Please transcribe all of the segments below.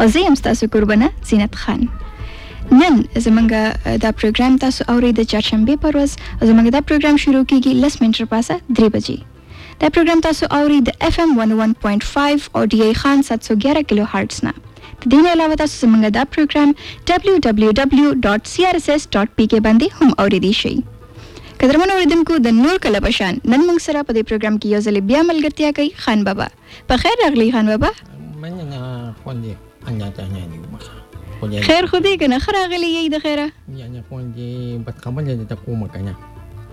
او زه یم ستاسو کوربنه زینت خان نن زمونږ دا پروګرام تاسو اورئ د چهارشنبې پر ورځ او زمونږ دا پروګرام شروع کیږي لس منټر پاسه درې بجې دا پروګرام تاسو اورئ د اف ام 101.5 او ډي ای خان 711 کیلو هرتز نه د دې نه علاوه تاسو زمونږ دا پروګرام www.crss.pk باندې هم اوریدي شئ قدرمن اوریدونکو د نور کله بشان نن موږ سره په دې پروګرام کې یو ځل بیا ملګرتیا کوي خان بابا په خیر راغلی خان بابا مننه خوندې الله تعالی دې وبخښه خیر خو دې کنه خره غلي یی د خیره یا نه خوندې بد خبر دې ته کومه کنه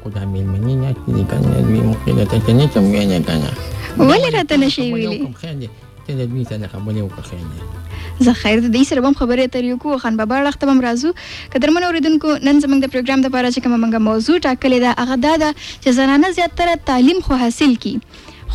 خدا مېلمنې نه کړي کنه دوی مخې له ته نه چم وینه کنه ولې راته نشي ویلي کوم خیر دې ته د دوی سره خبرې وکړې زه خیر د دې سره هم خبرې اترې وکړو خان بابا اړخ ته هم راځو که درمن اوریدونکو نن زموږ د پروګرام لپاره چې کومه موږ موضوع ټاکلې ده هغه دا ده چې زنانه زیاتره تعلیم خو حاصل کی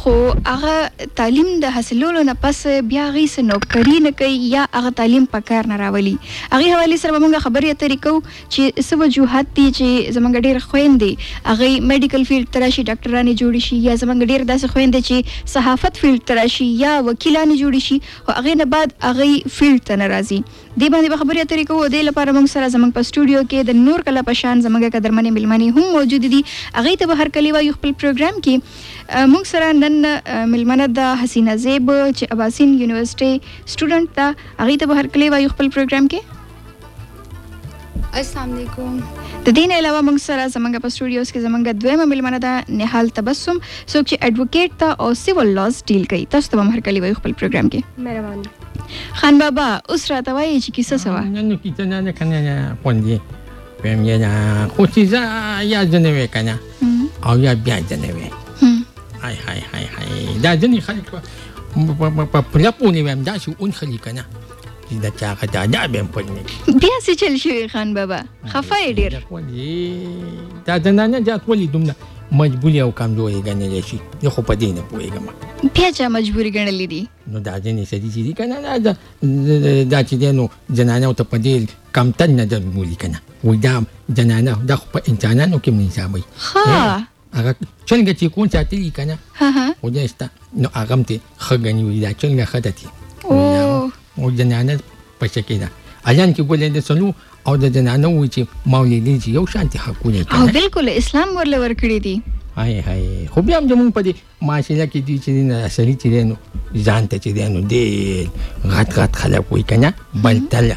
خو هغه تعلیم د حاصلولو نه پس بیا هغوی څه نوکري نه کوي یا هغه تعلیم په کار نه راولي. هغې حوالې سره به موږ خبرې اترې کوو چې څه وجوهات دي چې زموږ ډېر خویندې هغوی میډیکل فیلډ ته راشي، ډاکټرانې جوړې شي یا زموږ ډېر داسې خویندې چې صحافت فیلډ ته راشي یا وکیلانې جوړې شي خو هغې نه بعد هغوی فیلډ ته نه راځي. دې باندې به خبرې اترې کوو او دې لپاره موږ سره زموږ په سټوډیو کې د نور کله په شان زموږ قدرمنې مېلمنې هم موجودې دي، هغوی ته به هرکلی وایو خپل پروګرام کې. موږ سره نن مېلمنه ده حسینه زېب چې اباسین یونیورسټۍ سټوډنټ ده، هغوی ته به هرکلی وایو خپل پروګرام کې. السلام علیکم د دین علاوه موږ سره زمونږ په سټوډیوز کې زمونږ دویمه ملمنه ده نهال تبسم څوک چې اډوکیټ ته او سیول لاز ډیل کوي تاسو ته مهر کلی وي خپل پروګرام کې مهرباني خان بابا اوس راته وایي چې کیسه سوا نه نو کیسه نه نه کنه نه پوندې پم یې نه خو چې زه یا ځنه وې کنه او یا بیا ځنه وې هاي هاي هاي هاي دا ځنه خلک په پلپونې ویم دا چې اون خلک کنه د چا غدا دا به په نه بیا څه چل شوی خان بابا خفه ډیر دا د نن نه جات ولې دومره مجبوری او کمزوري ګڼل شي زه خو په دې نه پوهېږم بیا چا مجبوري ګڼلې دي نو دا ځینې سړي چې دي که نه دا دا چې دی نو زنانو ته په دې کمتر نظر ګوري که نه وایي دا زنانه دا خو په انسانانو کې هم حسابوي ښه هغه څنګه چې کون ساتلی کنه او دا استا نو هغه ته خګنی وی دا څنګه خته تی او د نانه په شکه ده الان کې ګولې د سنو او د جنانه وی چې مولې دې یو شانتي حقونه کوي او بالکل اسلام ورل ورکړي دي هاي هاي خو بیا هم زمونږ په دې معاشره کې دي چې نه سړي چې دی نو ځان ته چې دی نو ډېر غټ غټ خلک وایي که نه بلتله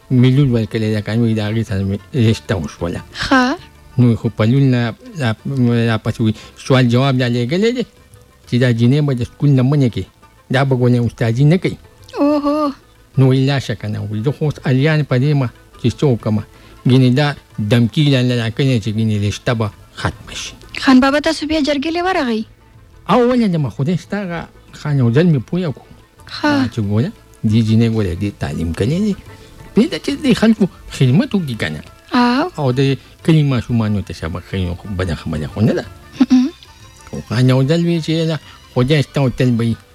میلیون ورکړی دا کانوی دا غی سره رشتہ وشوله ها نو خو پلون لا لا پسوي سوال جواب لا لګلې دي چې دا جنې به د سکول نه منې کې دا به ګولې استادي نه کوي اوه نو الا شک نه وي زه خو الیان په دې ما چې څوک ما ګینه دا دمکی لاندې راکنه چې ګینه رشتہ به ختم شي خان بابا تاسو بیا جرګې لورغی اوله د مخوده شته غا خان یو ځل می پویا کو ها چې ګوره دی جنې ګوره دی تعلیم کړی دی پیدا چې دی خلکو خدمت وکړي کنه او د کلی ماشومانو ته سبق ښیي بده خبره خو نه ده خو خان یو ځل وی چې خدای شته او تل به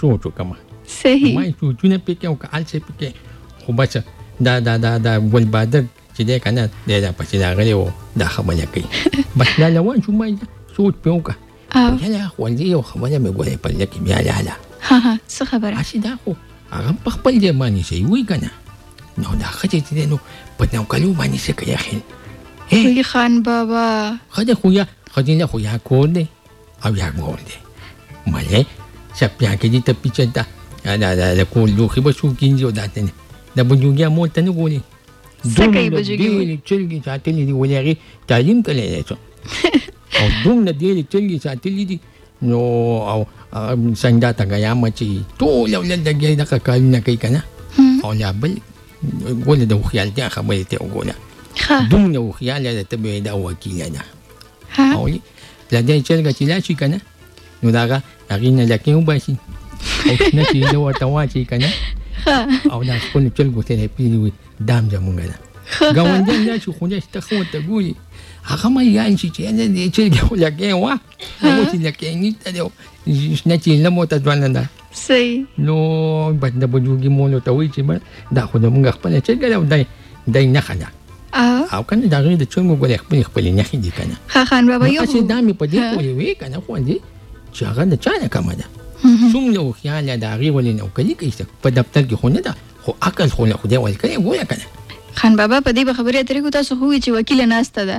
شو ټو کما صحیح ما ټو ټو نه پکې او کال چې پکې خو بچ دا دا دا دا ګل بادر چې دا کنه دا دا پکې دا غلې وو دا خبره کوي بس لا لوان شو ما سوچ پیوکا یا لا خو دې یو خبره مې ګورې په لکه بیا لا لا ها ها څه خبره اسی دا خو هغه په خپل ځای باندې شي وی کنه نو دا خځه چې نو په نو کلو باندې څه کوي خل خان بابا خځه خو یا خځه نه خو یا کور دی او یا مور دی مله چپیا کې دي ته پیچه دا دا دا د کول لوخي به څوک کینځي او دا ته نه د بنجوګیا مور ته نه ګوري دومره ډېرې چرګې ساتلې دي ولې هغې تعلیم کړی دی څه او دومره ډېرې چرګې ساتلې دي نو او څنګه ته ګیامه چې ټول اولاد د ګیا دغه کارونه کوي که نه او لا بل ګوله د هوښیارتیا خبرې ته وګوله دومره هوښیاره ده ته به یې دا وکیله ده ها اولی لدې چرګه چې لاشي کنه نو داغه هغه نه لکه وباسي او نه چې نو ورته واچي کنه او دا خپل چرګو ته پیلی وي دام زمونږ ده ګاونډیان دا چې خدای ته خو ته ګوري هغه مې یان چې چې نه دې چې لکه وا او چې لکه نه ته نه چې لمو ته ځوان نه سي نو بد نه بجوږي مونږ ته وی چې دا خو د موږ خپل چې ګلو دی دی نه خلا او کنه دا غي د چونګو ګل خپل خپل نه خېدي کنه ها خان بابا یو چې دا مې په دې پوي وی کنه خو دې چې هغه نه چا نه کومه ده څومره خو خیال دا غي ولې نو کلی کې په دفتر کې خو نه ده خو عقل خو نه خو دې ول کړي وای کنه خان بابا په دې خبرې اترې کو تاسو خو چې وکیل ناشته ده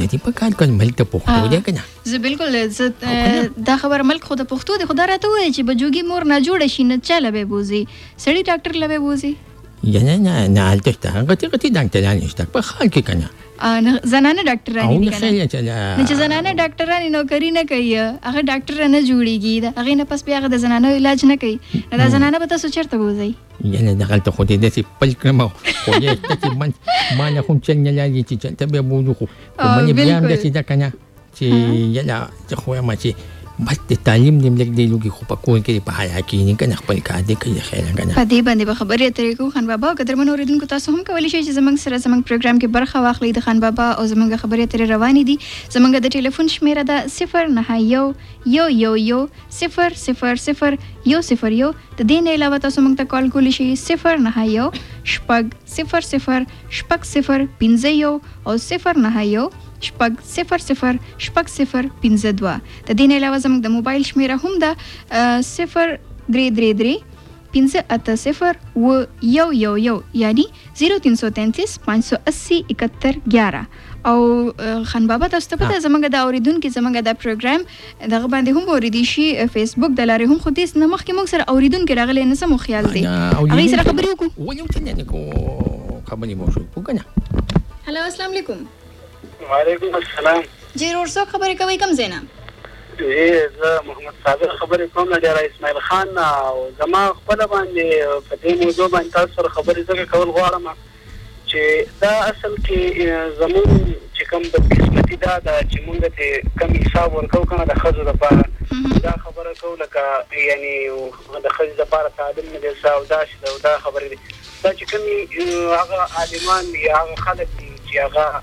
نه دی په کار کول ملک د پښتو دی کنه زه بالکل زه دا خبر ملک خو د پښتو دی خدای راته وایي چې بجوګي مور نه جوړ شي نه چاله به بوزي سړی ډاکټر لوي بوزي یا نه نه نه هلته شته غټي غټي ډاکټران شته په خال کې کنه زنانه ډاکټران دي کنه نه چې زنانه ډاکټران نوکری نه کوي هغه ډاکټر نه جوړیږي هغه نه پس بیا هغه د زنانه علاج نه کوي دا زنانه به تاسو چیرته بوزي یله دغلته خو دې داسې پل کړم او خو دې شته چې من ما نه هم چل نه لاري چې چلته بیا بوځو خو خو منې بیا هم داسې ده که نه چې یله زه خو وایم چې بس د تعلیم دې لږ دی لږ خو په کور کې په حیا کې نه کنه خپل کار دې کوي خیر کنه په دې باندې به خبرې اترې کو خان بابا قدرمن اوریدونکو تاسو هم کولی شئ چې زمنګ سره زمنګ پروګرام کې برخه واخلئ د خان بابا او زمنګ خبرې اترې روانې دي زمنګ د ټلیفون شمیره ده 091 یو یو یو 0001 یو 0001 د دې نه علاوه تاسو موږ ته کال کولی شئ صفر نهه یو شپږ صفر صفر شپږ صفر پنځه یو او صفر نهه یو شپږ صفر صفر شپږ صفر پنځه دوه د دې نه علاوه زموږ د موبایل شمیره هم ده صفر درې درې درې پنځه اته صفر و یو یو یو یعنی زیرو تین سو تینتیس پنځ سو اسی اکتر ګیاره او خان بابا تاسو ته پته زمونږ د اوریدونکو زمونږ د پروګرام دغه باندې هم اوریدي شي فیسبوک د لارې هم خو دې نه مخکې موږ سره اوریدونکو راغلي نه سمو خیال دی هغه سره خبرې وکړو ولې ته نه کو خبرې مو شو وګنه هلو السلام علیکم وعلیکم السلام جی ورور څوک خبرې کوي کوم زینا ای زه محمد صابر خبرې کوم له ډیر اسماعیل خان او زما خپل باندې په دې موضوع باندې تاسو سره خبرې زګه کول غواړم چې دا اصل کې زمونږ چې کوم بدقسمتي دا ده چې مونږ ترې کم حساب ورکوو کنه د ښځو لپاره دا خبره کوو لکه یعنې د ښځې لپاره تعلیم نه دی څه او داسې ده او دا خبرې دي دا چې کومې هغه عالمان دي هغه خلک دي چې هغه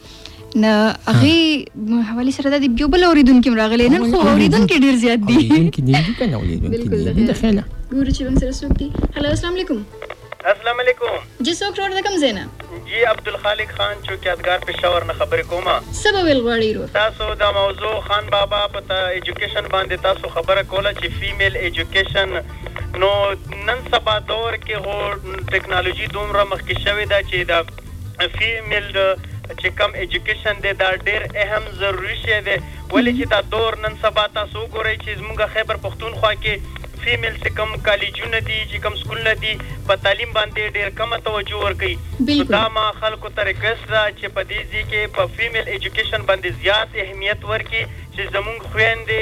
نه هغه حواله سره د یو بل اوریدونکو راغلی نن خو اوریدونکو ډیر زیات دي اوریدونکو دي کنه اوریدونکو دي د خیال ګورو چې موږ سره سوق دي هلو السلام علیکم السلام علیکم جی څوک روړ د کوم زینا جی عبدالخالق خان چوکیادګار پېښور نه خبرې کوم څه به ویل غواړئ ورور تاسو دا موضوع خان بابا په تا ایجوکیشن باندې تاسو خبره کوله چې فیمیل ایجوکیشن نو نن سبا دور کې هو ټیکنالوژي دومره مخکې شوې ده چې دا فیمیل چې کم ایجوکیشن دی دا ډیر اهم ضروري شی دی ولې چې دا دور نن سبا تاسو وګورئ چې زمونږ خیبر پښتونخوا کې فیمیل چې کم کالجونه دي چې کم سکولونه دي په تعلیم باندې ډیر کم توجه ورکوي نو دا ما خلکو ته ریکوست ده چې په دې ځای کې په فیمیل ایجوکیشن باندې زیات اهمیت ورکړي چې زمونږ خویندې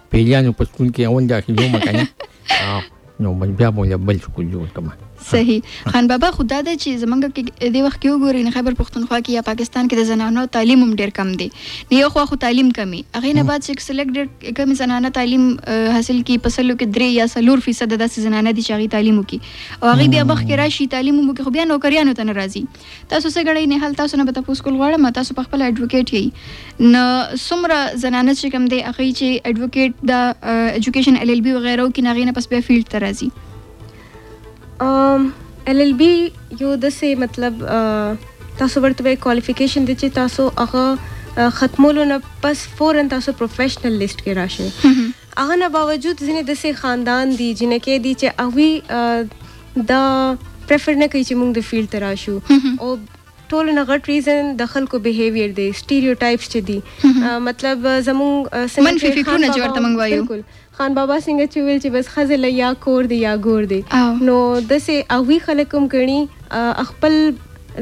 پیریانو په سکول کې اول داخل یو مکانه نو بل بیا مو بل سکول جوړ کړم صحیح خان بابا خدا دې چې زمونږ کې د وخت کې وګورئ نه خبر پښتونخوا کې یا پاکستان کې د زنانو تعلیم هم ډیر کم دی نه یو خو تعلیم کمی هغه نه بعد چې سلیکټ ډیر کم زنانه تعلیم حاصل کی پسلو کې درې یا سلور فیصد داسې زنانه دي چې هغه تعلیم وکي او هغه بیا مخ کې راشي تعلیم مو کې خو بیا نوکریانو ته ناراضي تاسو څه ګړی نه حل تاسو نه به تاسو کول غواړم تاسو په خپل اډوکیټ یی نو سمره زنانه چې کوم دی اخی چې اډوکیټ د اډوکیشن ال ال بی وغیرہ کې ناغینه پس بیا فیلډ ته راځي ام ال ال بی یو د سه مطلب تاسو ورته کوالیفیکیشن د چې تاسو هغه ختمولو نه پس فورن تاسو پروفیشنل لیست کې راشئ هغه نه باوجود ځینې د سه خاندان دي جنکه دي چې اوی دا پریفر نه کوي چې موږ د فیلډ ته راشو او ټول نه غټ ریزن د خلکو بیهیویر دی سټیریوټایپس چې دي مطلب زمونږ څنګه منفي فکرونه چې ورته مونږ وایو بالکل خان بابا څنګه چې ویل چې بس خزه له یا کور دی یا ګور دی نو دسه اوی خلک هم کړي خپل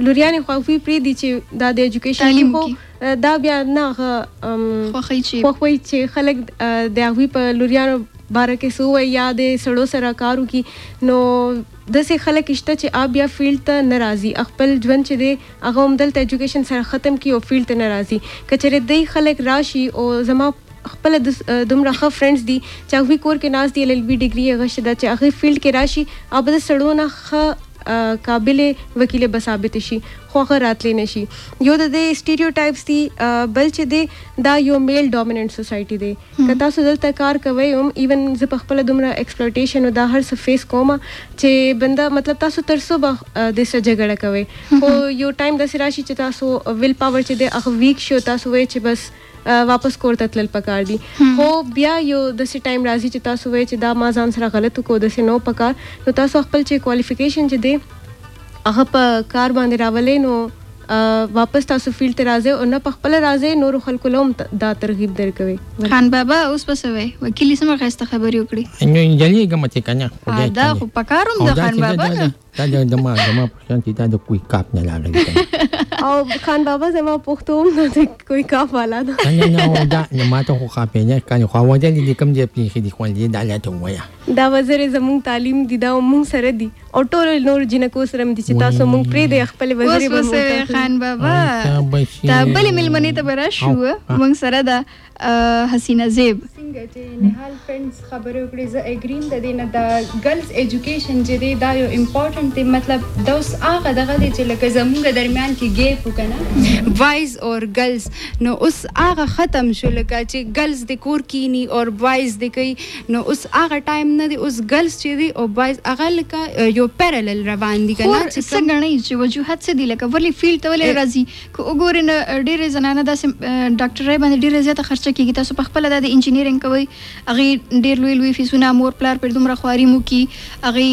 لوریانې خو وی پری دي چې دا د اډوکیشن خو دا بیا نه هغه خوښوي چې خوښوي چې خلک د هغوی په لوریانو باره کې څه ووایي یا د سړو سره کار وکړي نو داسې خلک شته چې هغه بیا فیلډ ته نه راځي خپل ژوند چې دی هغه همدلته ایجوکیشن سره ختم کړي او فیلډ ته نه راځي که چېرې دی خلک راشي او زما خپل دومره ښه فرندز دي چې هغوی کور کې ناست دي ایل ایل بي ډګري یې غشې ده چې هغوی فیلډ کې راشي او به د سړو نه ښه قابلې وکیلې به ثابتې شي خو هغه راتلی نه شي. يو د دې سټيريو ټايپس دي بل چې دی دا يو ميل ډوميننټ سوسايټي دی که تاسو دلته کار کوئ هم ايون زه په خپله دومره ايکسپلويټيشن او دا هر څه فيس کوم چې بنده مطلب تاسو تر څو به د سره جګړه کوئ خو يو ټايم داسې راشي چې تاسو ويل پاور چې دی هغه ويک شي او تاسو وايئ چې بس واپس کور ته تلل پکار دي خو بیا یو د سي ټایم راځي چې تاسو وایي چې دا ما ځان سره غلط کو د سي نو پکار نو تاسو خپل چې کوالیفیکیشن چې دی هغه په کار باندې راولې نو واپس تاسو فیلډ ته راځي او نه په خپل راځي نور خلکو لوم دا ترغیب درکوي خان بابا اوس په سوي وکیل سم غیسته خبرې وکړي نو انجلې ګمته کنه دا خو پکاروم د خان بابا دا د دما دما پښتون چې دا د کوی کاپ نه لاړل او خان بابا زما پښتون نه د کوی کاپ والا دا نه نه دا نه ماته خو خاپې نه کان خو وځه دې کوم دې پلی خې دې خو دې دا لاته وایا دا وزیر زموږ تعلیم دي دا موږ سره دي او ټول نور جنکو سره دي چې تاسو موږ پرې دې خپل وزیر به خان بابا دا بلې ملمنې ته برا شو موږ سره دا حسینه زیب څنګه چې نهال فرندز خبرې وکړي زه اګریم د دې نه د ګرلز ایجوکیشن چې دی دا یو امپورټنټ دی مطلب دا اوس هغه دغه دی چې لکه زموږ درمیان کې ګیپ وکنه وایز اور ګرلز نو اوس هغه ختم شو لکه چې ګرلز د کور کینی او وایز د کوي نو اوس هغه ټایم نه دی اوس ګرلز چې دی او وایز هغه لکه یو پیرالل روان دي کنه چې څنګه نه چې وجوهات څه دي لکه ولی فیل ته ولی راځي که وګورې نو ډېرې زنانه داسې ډاکټرۍ باندې ډېره زیاته خرچه کېږي تاسو په خپله دا د انجینیرنګ کوئ هغوی ډېر لوی لوی فیسونه مور پلار پرې دومره خواري مو کي هغوی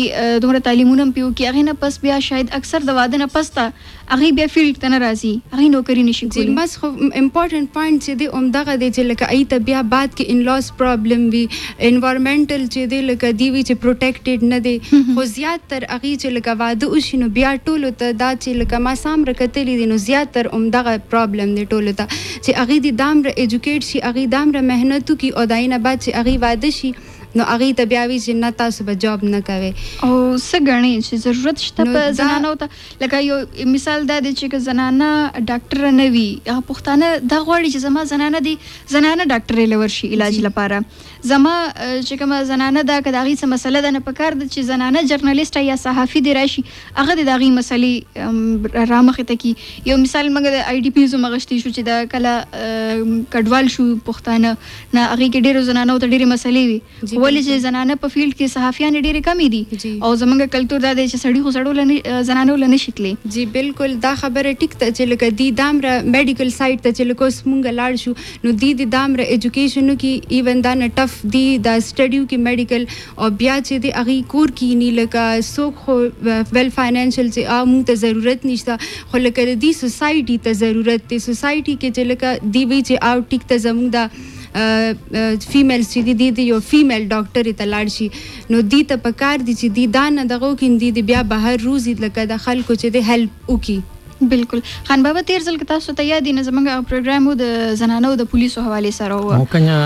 دومره تعلیمونه هم پرې وکړي هغې نه پس بیا شاید اکثر د واده نه پس ته هغوی بیا فیلډ ته نه راځي هغوی نوکري نه شي کولی جی بس خو امپورټنټ پوینټ چې دی همدغه دی چې لکه هغوی ته بیا بعد کې انلاس پرابلم وي انوارمنټل چې دی لکه دی وی چې پروټیکټډ نه دی خو زیات تر هغه چې لکه واده وشي نو بیا ټولو ته دا چې لکه ما سام رکتلی دی نو زیات تر عمدغه پرابلم دی ټولو ته چې هغه دی دام را ایجوکیټ شي هغه دام را مهنت کی او داینه بعد چې هغه واده شي نو هغه ته بیا وی چې نه تاسو به جاب نه کوي او څه غنی چې ضرورت شته په زنانو ته لکه یو مثال دا دی چې که زنانه ډاکټره نه وي هغه پښتانه دا غواړي چې زما زنانه دی زنانه ډاکټرې لور شي علاج جی. لپاره زما چې کومه زنانه ده که د هغې څه مسله ده نه په کار ده چې زنانه جرنالیسټه یا صحافي دې راشي هغه دې د هغې مسلې رامخې ته کړي یو مثال موږ د آی ډي پیز هم غشتي شو چې دا کله کډوال شو پښتانه نه هغې کې ډېرو زنانو ته ډېرې مسلې وي ولې چې زنانه په فیلډ کې صحافیانې ډېرې کمې دي او زمونږ کلتور دا دی چې سړي خو سړو له زنانو له نشي تللی جی بالکل دا خبره ټیک ته چې لکه دی دامره میډیکل سایډ ته چې لکه اوس مونږ لاړ شو نو دی دی دامره ایجوکیشنو کې ایون دا نه ټف دی دا سټډیو کې میډیکل او بیا چې دی هغه کور کینی لکه څوک خو ویل فاینانشل چې ا مونږ ته ضرورت نشته خو لکه دی سوسایټي ته ضرورت دی سوسایټي کې چې لکه دی وی چې او ټیک ته زمونږ دا فیمیلز چې دي د یو فیمیل ډاکټر ته لاړ شي نو دی ته په کار دي چې دی دا نه دغه کیندي دی بیا بهر روزي لکه د خلکو چې د هیلپ وکي بالکل خان بابا تیر ځل کې تاسو ته یاد نه زمونږ پروګرام د زنانو د پولیسو حواله سره و او کنه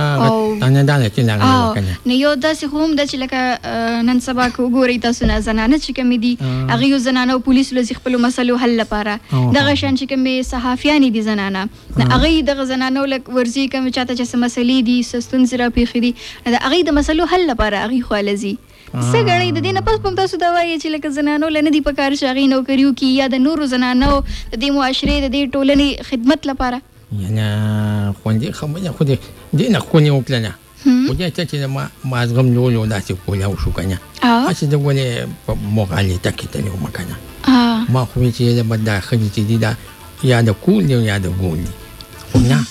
نه دا چې نه کنه نه یو داسې هم د چې لکه نن سبا کو ګوري تاسو نه زنانه چې کمی دي هغه یو زنانو پولیسو لزی خپل مسلو حل لپاره دغه شان چې کمی صحافیانی دي زنانه نه هغه دغه زنانو لک ورزي کوم چاته چې مسلې دي سستون زرا پیخې دي نه هغه د مسلو حل لپاره هغه خوالزي څه غړي د دې نه پس پم تاسو دا وایي چې لکه زنانو لنه دي په کار شغي نوکریو کې یا د نورو زنانو د دې معاشره د دې ټولنې خدمت لپاره نه خوندې خو نه خو دې نه خو نه وکړه خدای ته چې ما ما زغم نیولو داسې کولاو شو که نه هسې د ولې په مغالطه کې تللی وم که نه ما خو چې د به دا ښځې چې دي دا یا د کول دی یا د ګول دی خو نه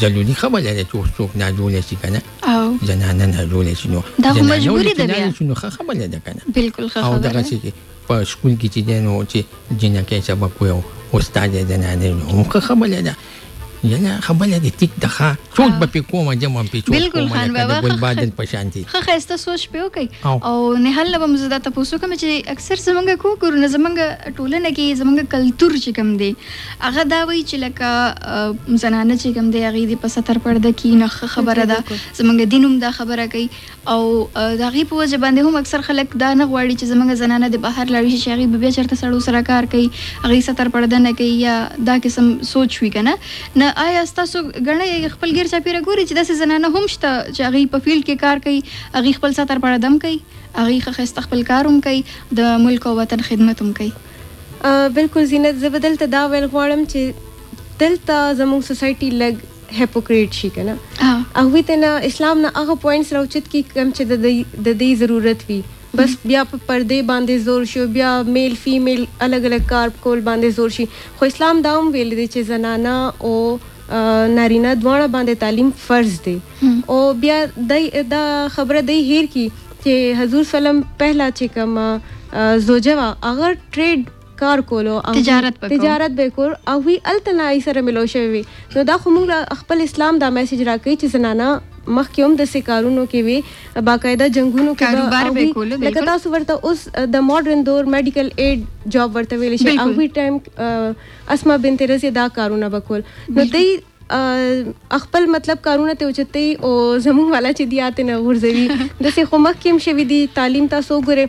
ضروري خبره ده چې اوس څوک ناجوړه شي که نه زنانه ناجوړه شي نو دا خو مجبوري ده بیا نو ښه خبره ده که نه بلکل ښه خبره او دغسې کې په سکول کې چې دی نو چې جینکۍ سبق وایي استاد یې زنانه وي نو هم ښه خبره ده لږه خبره دې ټیک ده ښه سوچ به پې کوم زه به هم پې سوچ کوم لکه د ګلبادل په شان دي ښه ښایسته سوچ پې وکړئ او نهال نه به مو زه دا تپوس وکړم چې اکثر زمونږ کورونه زمونږ ټولنه کې زمونږ کلتور چې کوم دی هغه دا وایي چې لکه زنانه چې کوم دی هغې دې په ستر پرده کښېنه ښه خبره ده زمونږ دین هم دا خبره کوي او د هغې په وجه باندې هم اکثر خلک دا نه غواړي چې زمونږ زنانه دې بهر لاړې شي چې هغې به بیا چرته سړو سره کار کوي هغې ستر پړده نه کوي یا دا قسم سوچ وي کنه نه آیا ستاسو ګڼئ خپل ګیر چاپیره ګوري چې داسې زنانه هم شته چې هغې په فیلډ کې کار کوي هغې خپل ستر پړده هم کوي هغې ښه ښایسته خپل کار هم کوي د ملک او وطن خدمت هم کوي. بلکل زینت زه به دلته دا ویل غواړم چې دلته زموږ سوسایټي لږ هپوکریټ شي کنه هغه ته نه اسلام نه هغه پوینټس راوچت کی کم چې د د دې ضرورت وي بس بیا په پردې باندې زور شو بیا میل فیمیل الګ الګ کار کول باندې زور شي خو اسلام دا هم ویل دي چې زنانه او نارینه دواړه باندې تعلیم فرض دی او بیا دا خبره دی هیر کی چې حضور سلام پهلا چې کوم زوجه وا هغه ټریډ کار کولو او تجارت به تجارت به کور او وی الته نای سره ملو شوی وی نو دا خو موږ خپل اسلام دا میسج راکې چې زنانه مخکې هم د سکارونو کې وی باقاعده جنگونو کې کاروبار به کول لکه تاسو ورته اوس د ماډرن دور میډیکل ایډ جاب ورته ویل شي او وی ټایم اسما بنت رضی دا کارونه وکول نو دی خپل مطلب کارونه ته اوچتي او زمون والا چې دی آته نه غورځوي د سه خو مخ کېم شوی دی تعلیم تاسو ګره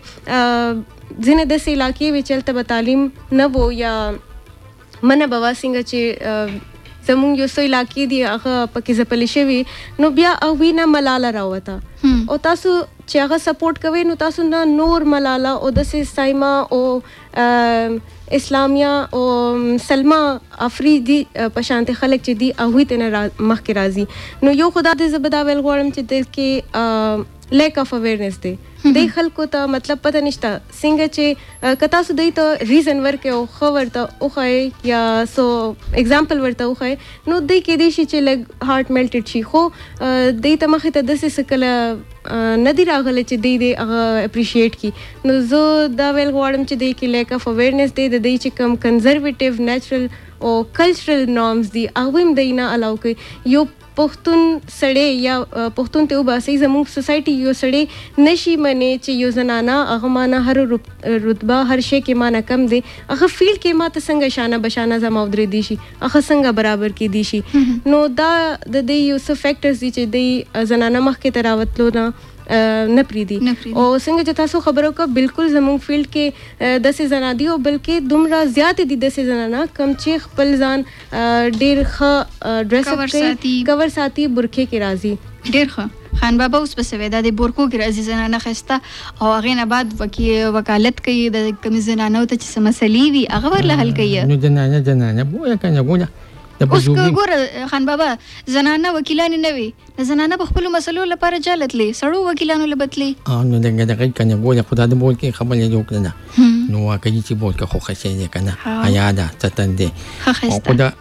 ځنه د سه علاقې وچلته به تعلیم نه وو یا منه بوا څنګه چې زمون یو سو علاقې دی هغه پکې زپل شوی نو بیا او وینا ملاله راوته او تاسو چې هغه سپورټ کوي نو تاسو نه نور ملاله او د سه سایما او اسلامیا او سلما افریدي په شانت خلک چې دی هغه ته نه مخ کې راځي نو یو خدا دې زبدا ویل غواړم چې دل کې لیک اف اویرنس دی د خلکو ته مطلب پته نشته څنګه چې کتا سو دوی ته ریزن ورکه او خو ورته او خای یا سو اگزامپل ورته او خای نو دی کېدای شي چې لږ هارټ ملټډ شي خو دی ته مخې ته داسې څه کله نه دی راغلی چې دی دې هغه اپریشیټ کړي نو زه دا ویل غواړم چې دی کې لیک اف اویرنس دی د دی چې کم کنزرویټیو نیچرل او کلچرل نارمز دي هغوی هم دی نه الاو کوي یو پښتون سړی یا پښتون ته وباسي زموږ سوسایټي یو سړی نشي منې چې یو زنانه هغه مانه هر رتبه هر شي کې مانه کم دی هغه فیلډ کې ماته څنګه شانه بشانه زما ودرې دي شي هغه څنګه برابر کې دي شي نو دا د دې یو څه فیکټرز دي چې د زنانه مخ کې تراوتلو نه نه پریدي او څنګه چې تاسو خبرو کو بالکل زموږ فیلډ کې د سې زنادي او بلکې دومره زیات دي د سې زنانه کم چې خپل ځان ډیر ښه ډریس اپ کوي کور ساتي برخه کې راځي ډیر ښه خان بابا اوس به سوي دا د بورکو کې راځي زنانه خسته او هغه نه بعد وکی وکالت کوي د کمی زنانه ته چې مسلې وي هغه ورله حل کوي نو زنانه زنانه بو یا کنه ګوله اوس که ګوره خان بابا زنانه وکیلان نه وي زنانه په خپل مسلو لپاره جالتلې سړو وکیلانو لبتلې او نو دغه دغه کنه ګوله خدای د بول کې خبرې وکړه نو واکې چې بول کې خو خسې نه کنه حیا ده تتندې خو خدا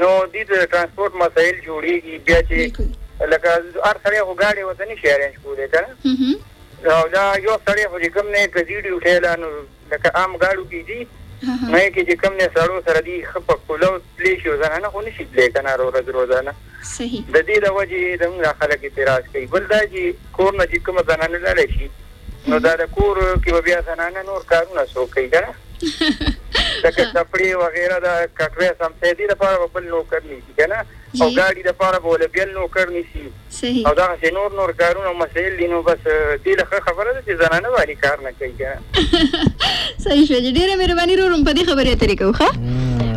نو دوی ته د ترانسپورټ مسایل جوړېږي بیا چې لکه هر سړی خو ګاډی ورته نه شي ارینج کولی که نه او دا یو سړی خو چې کوم نه که ځي ډیوټۍ له نو لکه عام ګاډو کې ځي نو یې کې چې کوم نه سړو سره دي ښه په کولو تللی شي ځنه نه خو نه شي تللی که نه ورځ روزانه د دې له وجې زموږ خلک اعتراض کوي بل دا چې کور نه چې کومه زنانه لاړه شي نو دا د کور کې به بیا زنانه نور کارونه څوک کوي کنه لکه کپړې وغیره دا کټوې سمسې دي لپاره به بل نوکر نیسي کنه او ګاډي لپاره به ولې بل نوکر نیسي او دا چې نور نور کارونه مسایل دي نو بس دې له خبره ده چې زنانه باندې کار نه کوي کنه صحیح شو ډیره مهرباني روم په دې خبرې اترې کوو ښه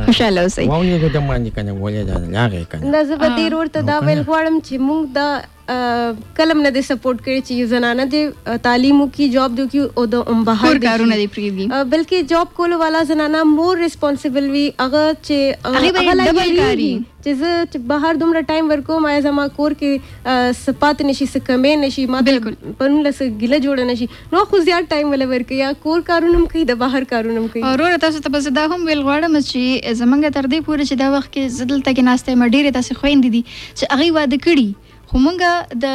خوشاله اوسئ واو یو د باندې کنه ولې دا لاغې کنه دا زه به دې ورته دا ویل غواړم چې موږ دا کلم نه دې سپورټ کړي چې زنانه دې تعلیم وکړي جاب دې وکړي او د ام بهر دې کارونه دې پریږدي بلکې جاب کولو والا زنانه مور ریسپانسیبل وي هغه چې هغه لا ډبل کاری چې زه بهر دومره ټایم ورکوم آیا زما کور کې سپات نشي سکمې نشي ما پرون لس ګله جوړ نشي نو خو زیات ټایم ول ورکي یا کور کارونه کوي د بهر کارونه کوي ورور تاسو ته بس دا هم ویل غواړم چې زمونږ تر دې پورې چې دا وخت کې زدل تک ناشته مډیر تاسو خويند دي چې هغوی واده کړي، خو موږ د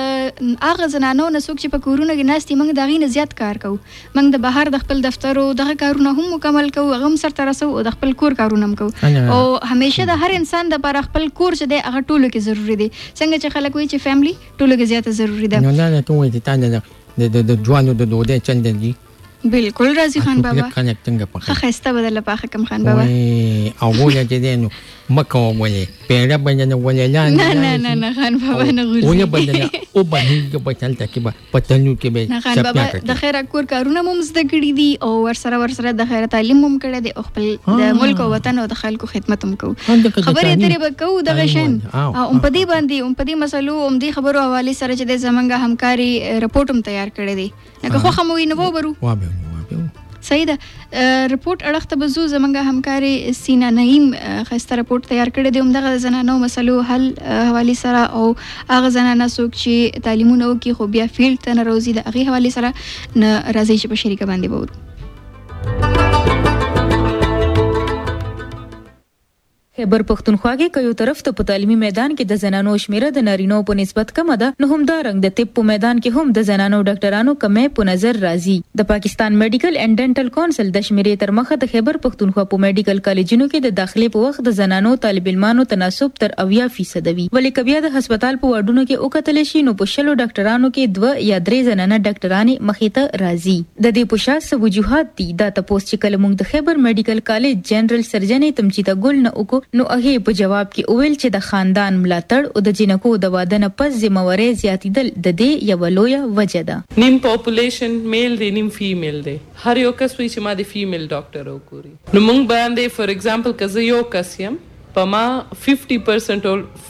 هغه زنانو نه څوک چې په کورونو کې ناست دي، موږ د هغوی نه زیات کار کوو. موږ د بهر د خپل دفترو دغه کارونه هم مکمل کوو، هغه هم سرته رسوو او د خپل کور کارونه هم کوو. او همېشه د هر انسان لپاره خپل کور چې دی، هغه ټولو کې ضروري دی. څنګه چې خلک وايي چې فیملي ټولو کې زیاته ضروري ده. نو لالا ته ووایه چې تا له د د د جوالو د ډوډۍ چل ډل دي. بالکل راضي خان بابا ټوپلک خلک څنګه پخې ښه خسته بدل په حکم خان بابا وای او ولا چې دینو مکه ولې پیړه باندې نه ولې لا نه نه نه نه خان بابا نه غورځي ولې باندې او باندې کې په چل تک به پتنو کې به نه خان بابا د خیر کور کارونه مم زده کړی دي او ورسره ورسره د خیر تعلیم مم کړی دی او خپل د ملک او وطن او د خلکو خدمت هم کوو خبرې اترې به کوو دغه شین او په دې باندې او په دې مسلو او دې خبرو حواله سره چې د زمنګ همکاري رپورټ هم تیار کړی دی که خوخه مو وینو وبرو وابه وابه صحیح ده رپورت اړخ ته بزو زمنګ همکاري سینا نعیم خسته رپورت تیار کړی دی همدغه زنانو مسلو حل حواله سره او هغه زنانه څوک چې تعلیمونه وکي خو بیا فیلډ ته نه روزي د هغه حواله سره نه راځي چې په شریکه باندې وورو خیبر پښتونخوا کې که یو طرف ته په تعلیمي میدان کې د زنانو شمېره د نارینه وو په نسبت کمه ده، نو همدا رنګ د طب په میدان کې هم د زنانو ډاکټرانو کمی په نظر راځي. د پاکستان میډیکل اینډ ډینټل کونسل دشمېرې تر مخه د خیبر پښتونخوا په میډیکل کالجونو کې د داخلې په وخت د زنانو طالب علمانو تناسب تر اویا فیصده وي، ولې که بیا د هسپتال په وارډونو کې وکتل شي، نو په شلو ډاکټرانو کې دوه یا درې زنانه ډاکټرانې مخې ته راځي. د دې په شا څه وجوهات دي؟ دا تپوس چې کله موږ د خېبر مېډيکل کالج جنرل سرجنې تمجيده ګل نه وکړو نو هغې په جواب کې وويل چې د خاندان ملاتړ او د جينکو د واده نه پس ذمه ورۍ زياتيدل د دې يوه لويه وجه ده. نيم پاپولېشن مېل دی نيم فيمېل دی هر يو کس وایي چې ما دې فيمېل ډاکټر وګوري نو موږ باندې فور اېکزامپل که زه يو کس يم په ما ففټي پرسنټ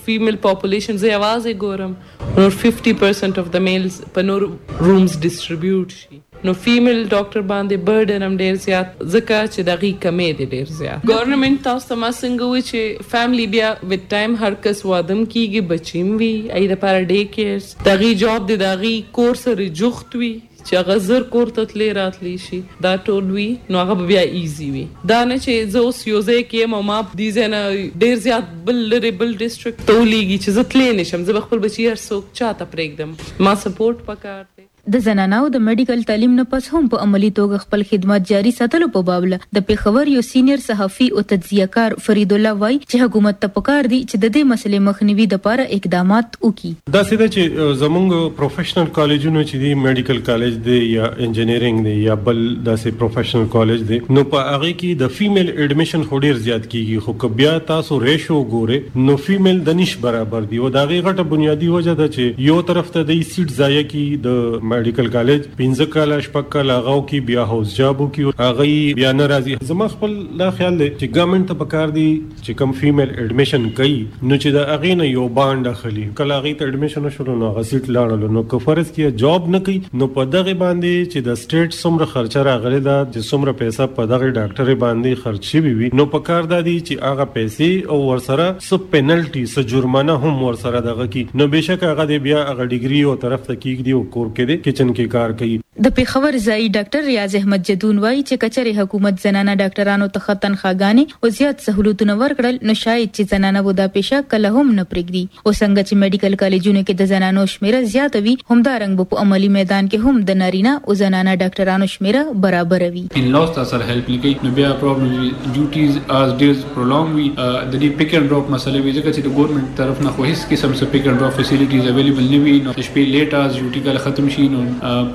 فيمېل پاپولېشن زه يوازې ګورم نور ففټي پرسنټ اف د میلز په نور رومز ډیسټریبیوټ شي نو فیمیل ډاکټر باندې برډن هم ډیر زیات ځکه چې د هغوی کمی دی ډیر زیات. ګورنمنټ تاسو ته ما څنګه وی چی فیملی بیا ویت ټایم هر کس واده هم کیږی بچی هم وی هغی لپاره ډی کیرز د هغی جاب دی د هغی کور سره جوخت وی چې هغه زر کور ته تلې راتلې شي دا ټول وي نو هغه به بیا ایزي وي دا نه چې زه اوس یو ځای کې یم او ما دي ځای نه ډیر زیات بل لرې بل ډیسټرکټ ته ولیږي چې زه تلې نه شم زه به خپل بچي هر څوک چا ته پریږدم ما سپورټ پکار دی. د زناناو د ميډيکل تعليم نه پس هم په عملي توګه خپل خدمات جاري ساتلو په بابل د پېښور يو سينير صحافي او تجزيه کار فريد الله وايي چې حکومت ته پکار دي چې ددې مسلې مخنيوي دپاره اقدامات ثبت وکړي. داسې ده چې زموږ پروفیشنل کالجونه چې دي، میډیکل کالج دی یا انجینرینګ دی یا بل داسې پروفیشنل کالج دی، نو په هغې کې د فیمیل ایډمیشن خو ډېر زیات کېږي، خو که بیا تاسو ریشو وګورئ، نو فیمیل د نشت برابر دي او د هغې غټه بنیادي وجه ده چې یو طرف ته دوی سیټ ضایع کړي، د میډیکل کالج پنځه کاله، شپږ کاله هغه وکړي، بیا هاوس جاب وکړي، هغوی بیا نه راځي. زما خپل دا خیال دی چې ګورنمنټ ته پکار دي، چې کوم فیمیل اډمیشن کوي نو چې د هغې نه یو بانډ اخلي کله هغې ته اډمیشن وشولو نو هغه سیټ لاړلو نو که فرض کیه جاب نه کوي نو په دغې باندې چې د سټیټ څومره خرچه راغلې ده چې څومره پیسه په دغې ډاکټرې باندې خرچ شوي وي نو پکار دا دي چې هغه پیسې او ورسره څه پینلټي څه جرمانه هم ورسره دغه کړي نو بیشکه هغه دې بیا هغه ډیګري یو طرف ته کیږدي او کور کې دې کچن کې کار کوي. د پېښور ځايي ډاکټر رياض احمد جدون وايي چې که چېرې حکومت زنانه ډاکټرانو ته ښه تنخواګانې او زيات سهولتونه ورکړل نو شايد چې زنانه به دا پېشه کله هم نه پرېږدي او څنګه چې مېډيکل کالجونو کې د زنانو شمېره زياته وي همدارنګ به په عملي ميدان کې هم د نارينه او زنانه ډاکټرانو شمېره برابره وي. ان لوست اثر هیلپ لیکئ نو بیا پرابلم ډیوټیز آز ډیز پرولونګ وي د دې پک اینډ ډراپ مسله وي ځکه چې د ګورنمنټ طرف نه خو هیڅ قسم څه پک اینډ ډراپ فیسیلیټیز اویلیبل نه وي نو د شپې لیټ آرز ډیوټي کله ختم شي نو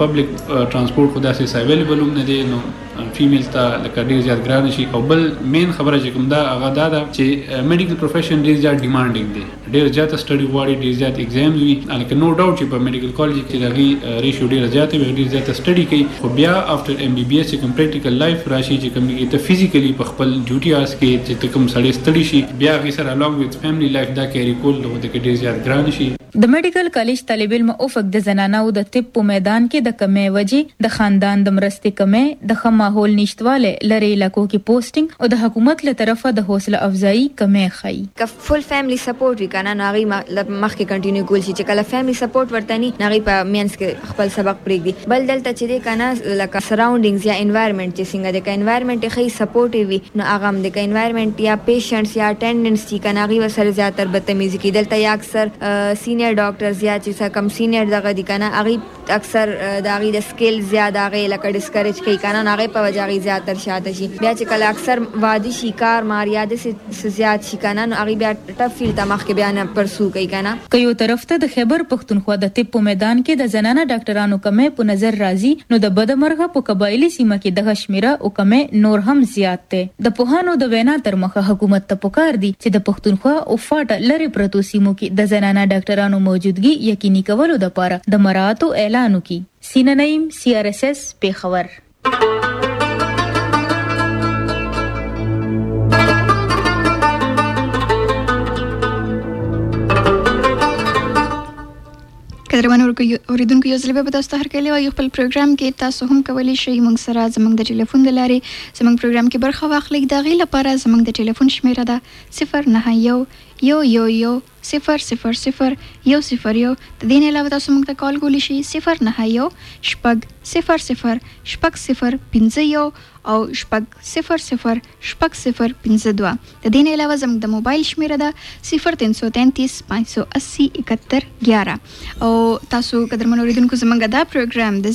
پبلک ټرانسپورټ خو داسې څه اویلیبل هم نه دی نو فیمیلز ته لکه ډیر زیات ګران شي او بل مین خبره چې کوم دا هغه دا ده چې میډیکل پروفیشن ډیر زیات ډیمانډینګ دی ډېره زیاته سټډي غواړي، ډېر زیات اګزامز وي، لکه نو ډاوټ چې په میډیکل کالج کې د هغوی ریشیو ډېره زیاته وي، هغوی ډېر زیاته سټډي کوي، خو بیا افټر ایم بي بي ایس چې کوم پریکټیکل لایف راشي، چې کوم کې ته فزیکلي په خپل ډیوټي آرز کې چې ته کوم سړی ستړی شي، بیا هغوی سره الانګ ویت فیملي لایف دا کیري کول د غوته کې ډېر زیات ګران شي. د میډیکل کالج طالب علم افق د زناناو د طب په میدان کې د کمې وجې، د خاندان د مرستې کمې، د ښه ماحول نشتوالی، لرې علاقو کې پوسټنګ او د حکومت له طرفه د حوصله افزايي کمې ښايي. که فل فیملی سپورټ وی کنه نو هغوی مطلب مخکی کنټینیو کول شی چی کله فیملی سپورټ ورته نی نو هغوی په مینځ کی خپل سبق پریږدی بل دلته چی دی کنه لکه سراونډینګز یا انوایرمنټ چی څنګه دی که انوایرمنټ یی ښه یی سپورټیو وی نو هغه هم دی که انوایرمنټ یا پیشنټس یا اټینډنټس چی کنه هغوی ورسره زیاتر بدتمیزی کوی دلته یا اکثر سینیر ډاکټرز یا چی څه کم سینیر دغه دی کنه هغوی اکثر د هغوی د سکیل زیات د هغه لکه ډیسکریج کوي کنه نو هغه په وجه هغوی زیات تر شاته شي بیا چې کله اکثر واده شي کار مار یا داسې څه زیات شي کنه نو هغوی بیا ټف فیلډ ته مخکې بیا نه پرسو کوي کنه. که یو طرف ته د خیبر پښتونخوا د طب په میدان کې د زنانه ډاکټرانو کمی په نظر راځي نو د بده مرغه په قبایلي سیمه کې دغه شمیره او کمی نور هم زیات دی. د پوهانو د وینا تر مخه حکومت ته پکار دي چې د پښتونخوا او فاټا لرې پرتو سیمو کې د زنانه ډاکټرانو موجودګي یقیني کولو دپاره د مراعاتو اعلان وکړي. سینه نعیم، سي ار ایس ایس، پېښور. قدرمن اوریدونکو یو ځل بیا به تاسو ته هرکلی وایو خپل پروګرام کې تاسو هم کولی شئ موږ سره زموږ د ټلیفون د لارې زموږ پروګرام کې برخه واخلئ د هغې لپاره زموږ د ټلیفون شمېره ده صفر نهه یو یو یو یو صفر صفر صفر یو صفر یو د دې نه علاوه تاسو موږ ته کال کولی شئ صفر نهه یو شپږ صفر صفر شپږ صفر پنځه یو او شپږ صفر صفر شپږ صفر پنځه دوه د دې نه علاوه زموږ د موبایل شمیره ده صفر تین سو تینتیس پنځ سو اسی اکتر ګیاره او تاسو قدرمن اوریدونکو زموږ دا پروګرام د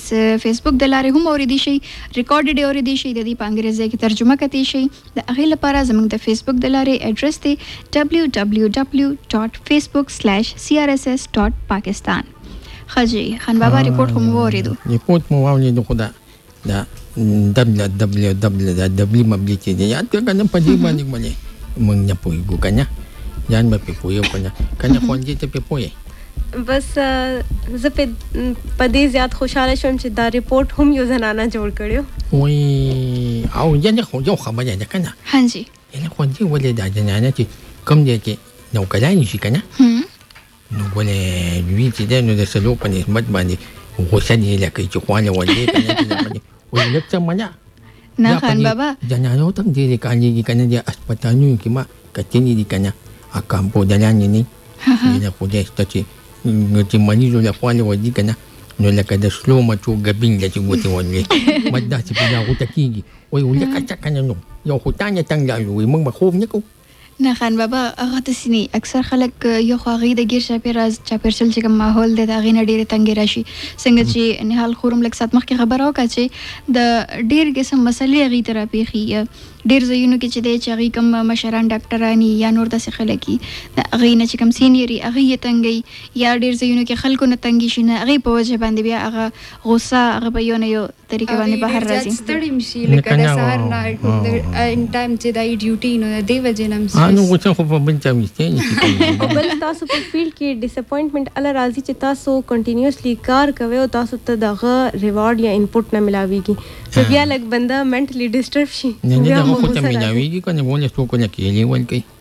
فیسبوک د لارې هم اوریدي شي ریکارډډ اوریدي شي د دې په انګریزي کې ترجمه کتی شي د هغه لپاره زموږ د فیسبوک د لارې اډرس دی www.facebook/crss.pakistan خجی خان بابا ریپورت هم اوریدو ریپورت مو واوریدو خدا دا دبل دبل دبل دا دبلی مبلی چې دی یاد کړه کنه په دې باندې باندې موږ نه پوهیږو کنه ځان به په پوهیو کنه کنه خوندې ته په پوهې بس زه په په دې زیات خوشاله شوم چې دا ریپورت هم یو زنانه جوړ کړو وای او ځنه خو یو خبره ده کنه ها جی یعنی خوندې ولې دا زنانه چې کم دی کې نو کلای شي کنه نو ولې دوی چې دی نو د سلو په نسبت باندې غوسه نه لکه چې خواله ولې کنه چې باندې ولې لږ څه منه نه خان بابا جنانو تم دې دې کالي کې کنه دې اسپتانو کې ما کتنې دي کنه اکم په دلان نه نه خو دې ست چې نو چې مریض له خواله ودی کنه نو لکه د سلو مچو غبین د چې ګوتې ولې مدا چې په دا غوته کیږي وای ولکه چا کنه نو یو خدای نه تنګ لالو موږ به خوب نه کوو نه خان بابا هغه داسې نۀ اکثر خلک يو خو هغوي د ګير چاپير راز چاپيرچل چې کوم ماحول دی د هغې نه ډيرې تنګې راشي څنګه چې نهال خور هم لږ ساعت مخکې خبره وکړه چې د ډير قسم مسئلې هغوي ته راپيښيږي ډير ځايونو کې چې دی چې هغوي کوم مشران ډاکټران يي يا نور داسې خلک يي د هغوي نه چې کوم سينير يي هغوي يې تنګوي يا ډير ځايونو کې خلکو نه تنګې شي نه هغې په وجه باندې بيا هغه غوسه هغه په يو نه يو طریقې باندې بهر راځي ستړي مشي لکه د سهار نه ان ټایم چې دای ډیوټي نو دی وجه نم سو نو غوښه خو په بل چا مشته نه بل تاسو په فیلډ کې ډیسپوینټمنټ ال راځي چې تاسو کنټینیوسلی کار کوي او تاسو ته دغه ریوارډ یا انپوټ نه ملاويږي نو بیا لګ بنده منټلی ډیسټرب شي نه نه خو ته ملاويږي کنه ولې څوک نه کېږي ولکې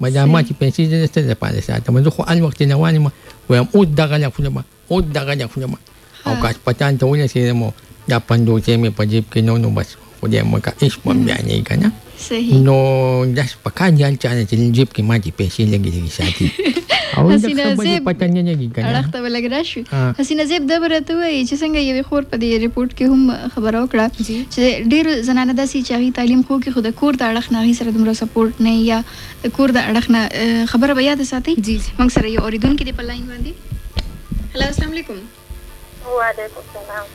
مدامات چې پیسې دې څه د پاره ساته مې خو ان وخت نه وانم وایم او دغه نه خلم او دغه نه خلم او کاش پتان ته ولې سره مو دا پندوچې مې په جیب کې نو نو بس خو دې مو کا ایش په بیا نه کنه نو داس په کار دی چې نه چې جیب کې ما دې پیسې لګې دې ساتي او دا خبرې پتان نه لګي کنه اړخته ولګ راشي حسینه زیب دا به راته ووایې چې څنګه یوې خور په دې رپورټ کې هم خبره وکړه چې ډېر زنانه داسې چې هغوی تعلیم خو کې خو د کور د اړخ نه هغوی سره دومره سپورټ نه یا د کور د اړخ نه خبره به یاد ساتي موږ سره یو اوریدونکي دی په لاین باندې هلو السلام علیکم وعلیکم السلام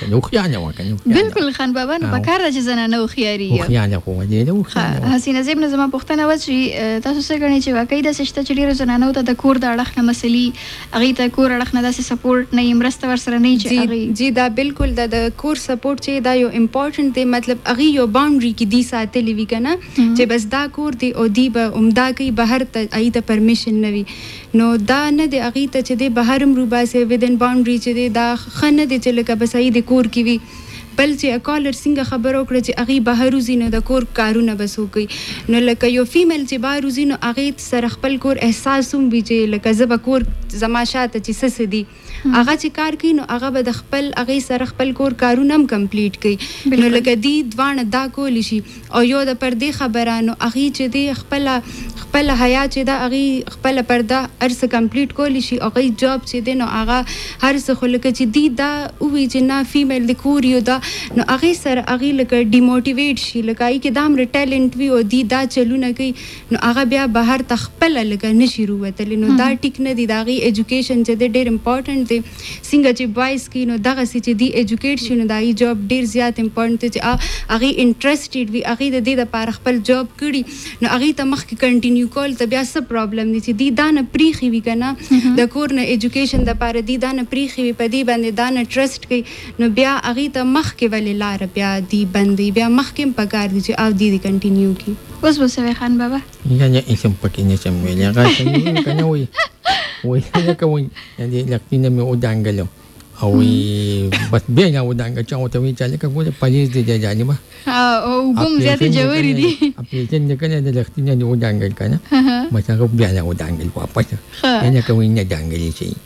کنه او خیال و کنه بالکل خان بابا نو په کار چې زنانه او خياري او خیال خو دې نو حسینه زیب نه زما پښتنه و چې تاسو څه غني چې واقعي د سشته چې ډیره زنانه او د کور د اړخ نه مسلي اغه ته کور اړخ نه داسې سپورټ نه یمرسته ور سره نه چې اغه جی دا بالکل د کور سپورټ چې دا یو امپورټنت دی مطلب اغه یو باونډري کې دی ساتلې وی کنه چې بس دا کور دی او دی به عمدا کوي بهر ته اې ته پرمیشن نه وي نو دا نه دی هغوی ته چې دی بهر هم روباسې within boundary چې دی دا ښه نه دی چې لکه بس هغوی دی کور کې وي بل چې a caller څنګه خبره وکړه چې هغوی بهر وځي نو د کور کارونه به څوک کوي نو لکه یو فیمیل چې بهر وځي نو هغوی سره خپل کور احساس هم وي چې لکه زه به کور زما شاته چې څه څه دي هغه چې کار کوي نو هغه به د خپل هغه سره خپل کور کارونه هم کمپلیټ کوي نو لکه دی دوانه دا کول شي او یو د پردې خبره نو هغه چې دی خپل خپل حیا چې دا هغه خپل پرده ارس کمپلیټ کول شي او هغه جاب چې دی نو هغه هر څه خو لکه چې دی دا وی چې نه فیمیل د کور یو دا نو هغه سره هغه لکه ډیموټیویټ شي لکه هغه کې دا مر ټیلنټ وی او دی دا چلونه کوي نو هغه بیا بهر ته خپله لږه نشي رووتلی نو دا ټیک نه دی د هغوی ایجوکیشن چې دی ډېر امپارټنټ دی څنګه چې بوایز کوي نو دغسې چې دوی ایجوکیټ شي نو د هغوی جاب ډېر زیات امپارټنټ دی چې هغوی انټرسټیډ وي هغوی د دې لپاره خپل جاب کړي نو هغوی ته مخکې کنټینیو کولو ته بیا څه پرابلم دی چې دوی دا نه پرېښي وي که نه د کور نه ایجوکیشن لپاره دوی دا نه پرېښي وي په دې باندې دا نه ټرسټ کوي نو بیا هغی ته مخکی ولی لاره بیا دی بند وی بیا مخکی هم پکار دی چی اودی دی کنټینیو کی. اوس به څه وې خان بابا. نه نه هیڅ هم پکې نه شم ویلی هغه څه مې ویل که نه وایي وایي لکه وایي د دې لقبي نه مې ودانګلو او بس بیا نه ودانګه چا ورته وایي چې هلکه ګوره پلیز دې دی جالبه او اوبه هم زیاتې ژورې دي اپریشن دې کړی د لقبي نه دې ودانګل که نه بس هغه بیا نه ودانګل واپس یعنې که وایي نه دانګلی شي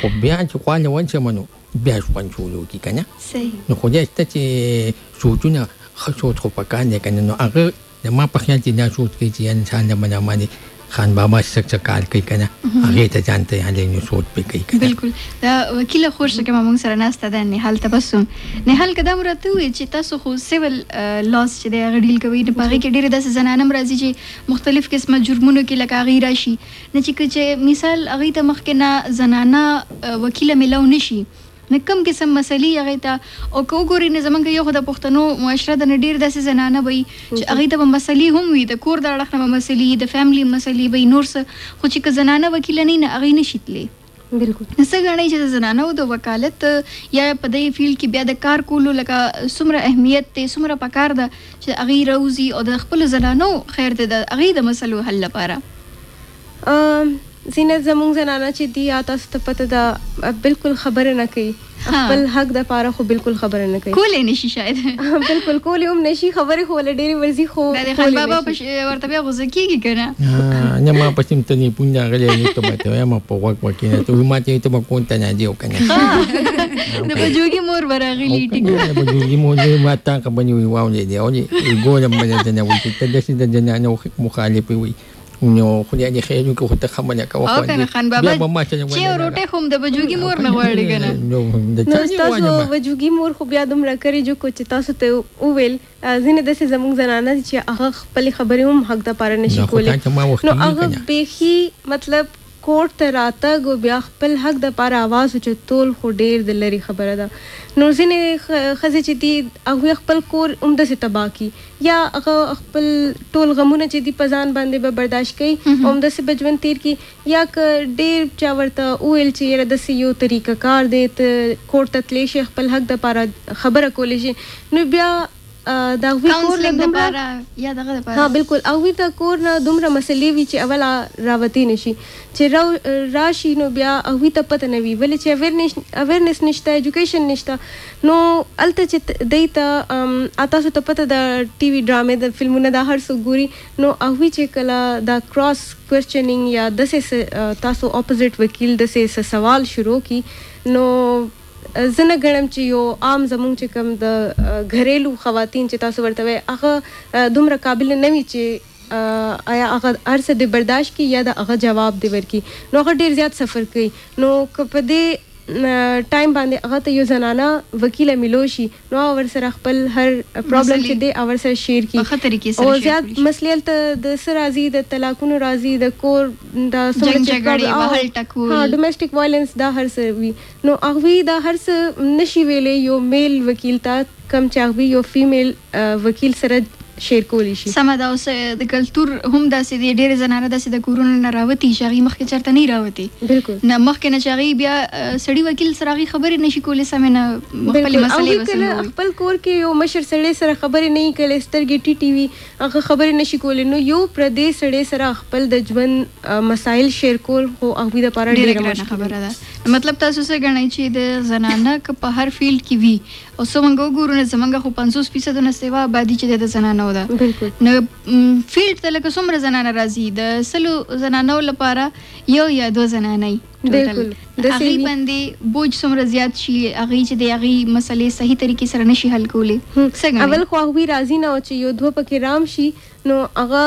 خو بیا چې خواله ورشم نو بیا ژوند شروع کړي که نه نو خدای شته چې سوچونه ښه سوچ خو په کار دی که نه نو هغه د ما په خیال چې دا سوچ کوي چې انسان د بنا باندې خان بابا څه څه کار کوي کنه هغه ته ځان ته هلې نو سوچ به کوي کنه بالکل دا وکیل خور څه کوم موږ سره ناشته ده نه حال تبسم نه حال کده مرته وي چې تاسو خو سیول لاس چې د غډیل کوي د پاره کې ډېر داسې زنانم راځي چې مختلف قسمه جرمونو کې لکه غیر شي نه چې که چې مثال هغوی ته مخکې نه زنانه وکیله ملاو نه شي نه کوم قسم مسلي هغوی ته او که وګوري نه زمونږ یو خو د پښتنو معاشره ده نه ډیر داسې زنانه به وي چې هغوی ته به مسلي هم وي د کور د اړخ نه به مسلي د فیملي مسلي به وي نور څه خو چې که زنانه وکیله نه وي نه هغوی نه شي تلې. بلکل څه ګڼۍ چې د زنانو د وکالت یا په دې فیلډ کې بیا د کار کولو لکه څومره اهمیت دی څومره پکار ده چې هغوی راوځي او د خپلو زنانو خیر دی د هغوی د مسلو حل لپاره زینت زموږ زنانه چې دي یا تاسو ته پته ده بلکل خبرې نه کوي خپل حق د پاره خو بالکل خبره نه کوي کولې نشي شاید بالکل کولې هم نشي خبره خو ول ډېری ورزي خو د خان بابا په ورته بیا غوسه کیږي کنه نه ما پسیم ته نه پوند غلې نه ته ماته وایم په واک وکې نه ته ما ته ته ما کون ته نه دیو کنه د بجوګي مور براغلی ټیک د بجوګي مور دې ما تا کبنی وی واو دې دی او دې ګولم باندې نه وي ته د سې د جنانو مخالفه وي نو خدای دې خیر وکړي خو ته خبره کوه او کنه خان بابا چې روټه هم د بجوګي مور نه غواړي کنه نو تاسو بجوګي مور خو بیا دومره کری جو کو چې تاسو ته او ویل ځینې د سي زموږ زنانه چې هغه خپل خبرې هم حق د پاره نشي کولای نو هغه بيخي مطلب کورټ ته راتګ او بیا خپل حق د پاره اواز اوچتول خو ډیر د لری خبره ده نور ځینی ښځی چی دی هغوی خپل کور همدسی تباه کی یا هغه خپل ټول غمونه چی دی په ځان باندی به برداشت کوی او همدسی به ژوند تیر کی یا که ډیر چا ورته وویل چی یره دسی یو طریقه کار دی ته کورټ ته تلی شی خپل حق د پاره خبره کولی شی نو بیا د هغوی کور نه دومره ها بالکل هغوی ته کور نه دومره مسلې وي چې اوله راوتې نشي چې را راشي نو بیا هغوی ته پته نه وي ولې چې اویرنس اویرنس نشته ایجوکیشن نشته نو هلته چې دی ته تاسو ته پته د ټي وي ډرامې د فلمونه دا هر څوک ګوري نو هغوی چې کله دا کراس کوېشننګ یا داسې تاسو اپوزټ وکیل داسې سوال شروع کی نو زه نه ګڼم چې يو عام زمونږ چې کوم د ګهريلو خواتين چې تاسو ورته وايئ هغه دومره قابل نه وي چې ايا هغه هر څه دې برداشت کړي يا د هغه جواب دې ورکړي نو هغه ډېر زيات سفر کوي نو که په دې ټايم باندې هغه ته يو زنانه وکيله ميلو شي نو هغه ورسره خپل هر پرابلم چې دې هغه ورسره شير کړي او زيات مسلې هلته د څه راځي د طلاقونو راځي د کور دا څومره چې پرابلم ها ډوميسټک وايلنس دا هر څه وي. نو هغوی دا هر څه نه شي ویلی یو میل وکیل ته کوم چې هغوی یو فیمیل وکیل سره شیر کولی شي. سمه ده اوس د کلتور هم داسې دی ډیرې زنانه داسې د کورونو نه راوتي چې هغوی مخکې چرته نهي راوتي بلکل نه مخکې نه چې هغوی بیا سړي وکیل سره هغوی خبرې نه شي کولی سمې نه خپلې مسلې به څنګه وي. بلکل هغوی کله خپل کور کې یو مشر سړی سره خبرې نهي کړی سترګې ټیټې وي. هغه خبرې نه شي کولی نو يو پردې سړې سره خپل د ژوند مسايل شير کول خو هغوي د پاره ډيره ګرانه خبره ده نو مطلب تاسو څه ګڼئ چي د زنانه که په هر فيلډ کي وي او څه مونږ وګورو نه زمونږ خو پنځوس فيصد نه سيوا آبادي چي د زنانو ده نو فيلډ ته لکه څومره زنانه راځي د سلو زنانو لپاره يو يا دوه زنانه بالکل د هغه باندې بوج څومره زیات شي هغه چې د هغه مسلې صحیح طریقې سره نشي حل کولی څنګه اول خو هغه راضي نه او چې یو دوه پکې رام شي نو هغه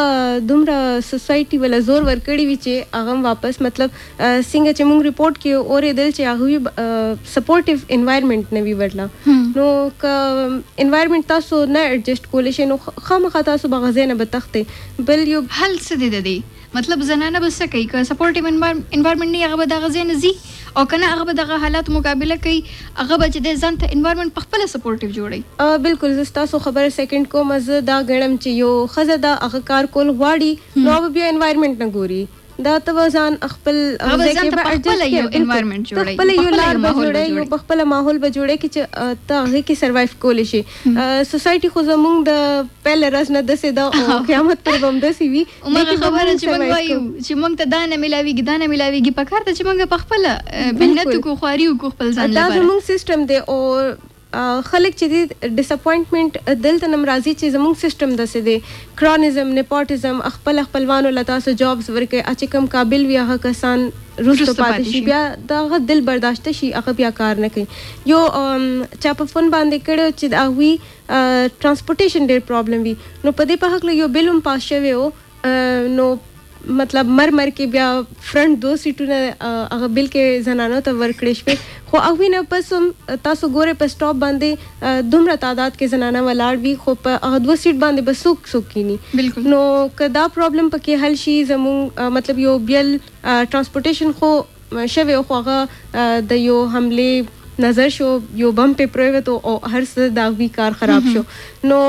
دومره سوسایټي ولا زور ورکړي وي چې هغه واپس مطلب څنګه چې موږ ریپورت کې اورې دل چې هغه سپورټیو انوایرنمنت نه وی ورلا نو ک انوایرنمنت تاسو نه اډجسټ کول شي نو خامخا تاسو بغزه نه بتخته بل یو حل څه دی دی مطلب زنانه به څه کوي که سپورټیو انوارمنټ نه وي هغه به دغه ځای نه ځي او کنه هغه به دغه حالاتو مقابله کوي هغه به چې دی ځان ته انوارمنټ په خپله سپورټیو جوړوي. بلکل زه ستاسو خبره سیکنډ کوم زه دا ګڼم چې یو ښځه ده هغه کار کول غواړي نو هغه به بیا انوارمنټ نه ګوري دا ته به ځان خپل ځای کې به اډجسټ کې بلکل ته خپله یو لار به جوړی یو په خپله ماحول به جوړی کې چې ته هغه کې سروایف کولی شي سوسایټي خو زمونږ د پیل ورځ نه داسې ده او قیامت پورې به همداسې وي. عمر خبره چې موږ وایو چې موږ ته دا نه ملاويږي دا نه ملاويږي په کار ته چې موږ په خپل مهنت کو خواري کو خپل ځان لپاره دا زموږ سیستم دی او خلک چې دي ډیساپوینټمنټ دلته نم راځي چې زموږ سیستم د سې دي کرونیزم نیپوټیزم خپل خپلوانو لتا سو جابز ورکه اچ کم قابل وی هغه کسان روستو پاتې شي بیا دغه دل برداشت شي هغه بیا کار نه کوي یو چا په فون باندې کړو چې دا وی ترانسپورټیشن ډیر پرابلم وي نو په دې په حق له یو بل هم پاس شوی او نو مطلب مر مر کې بیا فرنٹ دو سیټونه هغه بل کې زنانو ته ورکړې شوې خو هغه نه پس هم تاسو ګوره په سټاپ باندې دومره تعداد کې زنانه ولاړ وي خو په هغه دو سیټ باندې به څوک څوک کینی نو که دا پرابلم پکې حل شي زموږ مطلب یو بل ترانسپورټیشن خو شوی او خو هغه د یو حمله نظر شو یو بم په پروت او هر څه دا وی کار خراب شو نو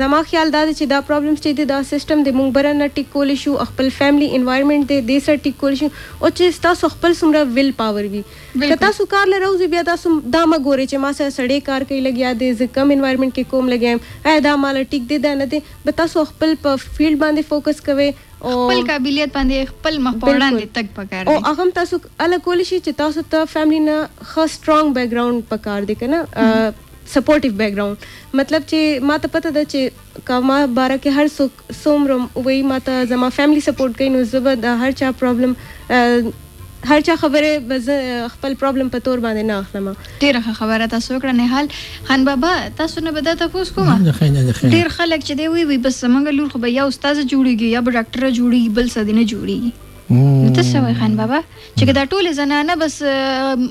زما خیال دا چې دا پرابلمز چې دی دا سیستم د مونږ بره نه ټیک کول شو خپل فیملی انوایرنمنت دی د سره ټیک کول شو او چې تاسو خپل سمره ویل پاور وی که تاسو کار لروزي بیا تاسو دا ما ګوري چې ما سره سړی کار کوي لګیا دی زه کم انوایرنمنت کې کوم لګیا یم ایا دا مال ټیک دی دا نه دی به تاسو خپل په فیلډ باندې فوکس کوي خپل قابلیت باندې خپل مخ په وړاندې تګ پکار دی. او هغه هم تاسو هله کولی شئ چې تاسو ته فیملی نه ښه سټرانګ بیک ګراونډ پکار دی کنه سپورټیو بیک ګراونډ مطلب چې ماته پته ده چې که ما باره کې هر څوک څومره وایي ماته زما فیملی سپورټ کوي نو زه به د هر چا پرابلم هر چا خبره به زه خپل پرابلم په تور باندې نه اخلم. ډیره ښه خبره تاسو وکړه نهال خان بابا تاسو نه به دا تپوس کوم ډیر خلک چې دی وی وی بس زمونږ لور خو به یا استاد جوړیږي یا به ډاکټر جوړیږي بل څه دی نه جوړیږي نو ته څه وای خان بابا چې که دا ټول زنانه بس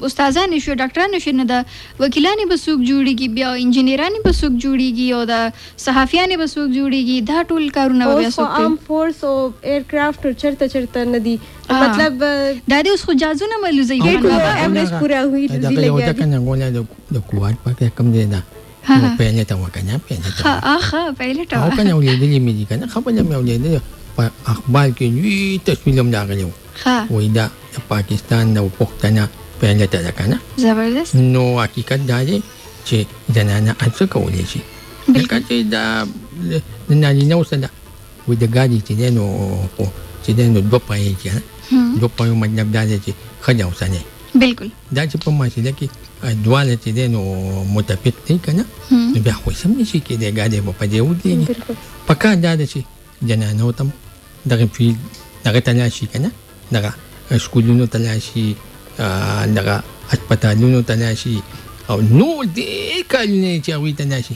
استادان شو ډاکټران شو نه دا وکیلانی به سوق جوړیږي بیا انجنیرانی به سوق جوړیږي او دا صحافیان به سوق جوړیږي دا ټول کارونه بیا سوق کوي عام فورس او ایرکرافټ او چرته چرته ندي مطلب دا دې اوس خو جازونه ملوزي خان بابا اوریج پورا وی دې لګیا دي کنه غولا د کوارت پکې کم دی دا پهله ته وکنه پهله ته ها ها پهله ته او کنه ولې دې مې دي کنه خپل مې ولې دې په اخبار کې لوی تصویر هم راغلی ها وای دا پاکستان نو پښتنه پهله ته کنه زبردست نو حقیقت دا دی چې زنانه اڅ کولې شي لکه چې دا نارینه اوسه وی د ګادی چې دی نو خو چې دی نو دوه پایې چې دوه پایو مطلب دا دی چې ښځه او سړی بالکل دا چې په معاشره کې دواله چې دی نو متفق دی که نه نو بیا خو سم نشي کېدی ګادی به په دې ودرېږي په کار دا ده چې جنانو ته دغه فیل دغه ته لاړ شي که نه دغه سکولونو ته لاړ شي دغه هسپتالونو ته لاړ شي او نور ډېر کارونه چې هغوی ته لاړ شي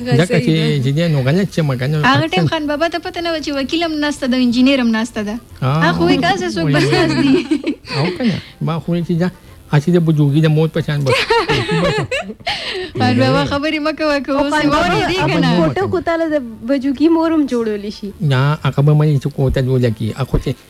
دغه چې چې دی نو غلط چې مګنه هغه ټیم خان بابا ته پته نه و چې وکیلم نسته د انجینرم نسته ده هغه وې کاسه څوک بس دي او کنه ما خو چې دا اسی د بجوګي د موت پشان بس پر بابا خبرې مکه وکړو اوس یې وری دی کنه کوټه کوتاله د بجوګي مورم جوړول شي نه هغه به مې چې کوټه جوړه کی اخو چې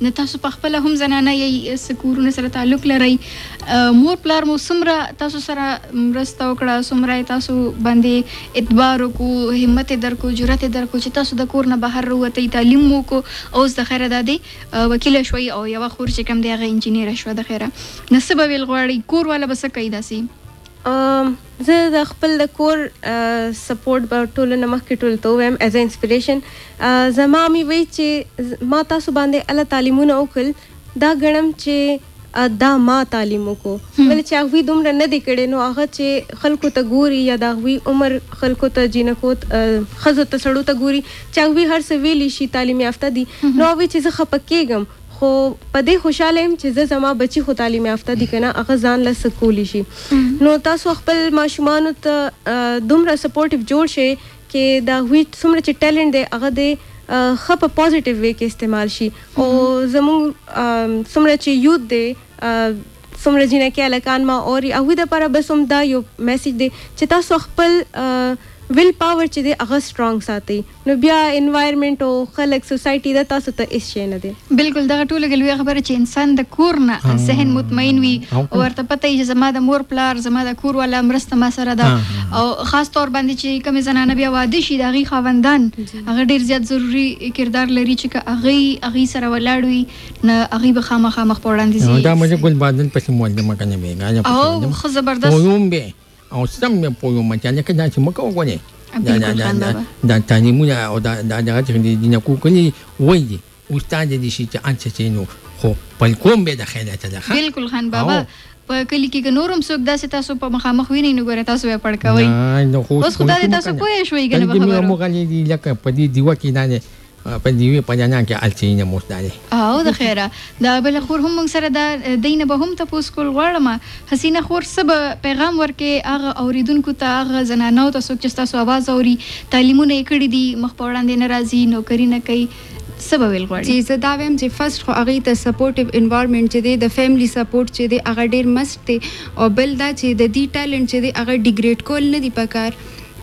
نو تاسو پخپله هم زنانه یئ، څه کورونو سره تعلق لرئ، مور پلار مو څومره تاسو سره مرسته وکړه، څومره یې تاسو باندې اعتبار وکړو، همت یې درکړو، جرات یې درکړو چې تاسو د کور نه بهر راووتئ، تعلیم مو وکړو او اوس د خیره دا دی وکیله شوئ او یوه خور چې کوم دی هغه انجینیره شوه د خیره، نو څه به ویل غواړئ، کور والا به څه کوي داسې؟ زه د خپل د کور سپورټ به ټولو نه مخکې ټولو ته ووایم ایز ا انسپریشن زما مې وی چې ما تاسو باندې اله تعلیمونه وکړل دا ګڼم چې دا ما تعلیم وکړو ولې چې هغوی دومره نه دی کړی نو هغه چې خلکو ته ګوري یا د هغوی عمر خلکو ته جینکو ښځو ته سړو ته ګوري چې هغوی هر څه ویلی شي تعلیم یافته دي نو هغوی چې زه خپه کېږم خو په دې خوشاله یم چې زه زما بچي خو تعلیم یافته دي کنه هغه ځان له څه کولی شي نو تاسو خپل ماشومانو ته دومره سپورټیو جوړ شئ کې دا هوی څومره چې ټیلنټ دی هغه دی خه په پوزټیو وی کې استعمال شي او زموږ څومره چې یوت دی څومره جینکې هلکان ما اوري هغوی د پاره بس هم دا یو میسج دی چې تاسو خپل ویل پاور چې دی هغه سټرانګ ساتئ نو بیا انوایرمنټ او خلک سوسایټي دا تاسو ته هیڅ شی نه دی. بلکل دغه ټولو کې لویه خبره چې انسان د کور نه ذهن مطمئن وي او ورته پته وي چې زما د مور پلار زما د کور والا مرسته ما سره ده او خاص طور باندې چې کومې زنانه بیا واده شي د هغوی خاوندان هغه ډېر زیات ضروري کردار لري چې که هغوی هغوی سره ولاړ وي نه هغه به خامخا مخ په وړاندې ځي دا مې ګل بادل پسې مولمه کنه به غاله او خو زبردست پویوم به او سم مې پویوم چې لکه دا چې مکه وګورې دا دا دا دا تعلیمونه او دا دا دا چې د نکو کلی وای دي استاد دې شي چې ان څه نو خو په کوم به د خیره ته ده بالکل خان بابا په کلی کې نورم څوک داسې تاسو په مخامخ ویني نو ګوره تاسو یې پړکوي اوس خدای تاسو پوه شوي کنه خبره مو غلي دي لکه په دې دیو کې نه په دې وی په جنان کې الچې نه موس دالې. او د خیره دا بل خور هم مونږ سره ده دی نه به هم تپوس کول غواړم حسینه خور څه به پیغام ورکې هغه اوریدونکو ته هغه زنانو ته څوک چې ستاسو اواز اوري تعلیمونه یې کړي دي مخ په وړاندې نه راځي نوکري نه کوي څه به ویل غواړي. جی زه دا وایم چې فرسټ خو هغوی ته سپورټیو انوارمنټ چې دی د فیملی سپورټ چې دی هغه ډیر مسټ دی او بل دا چې د دوی ټیلنټ چې دی هغه ډیګریډ کول نه دي پکار.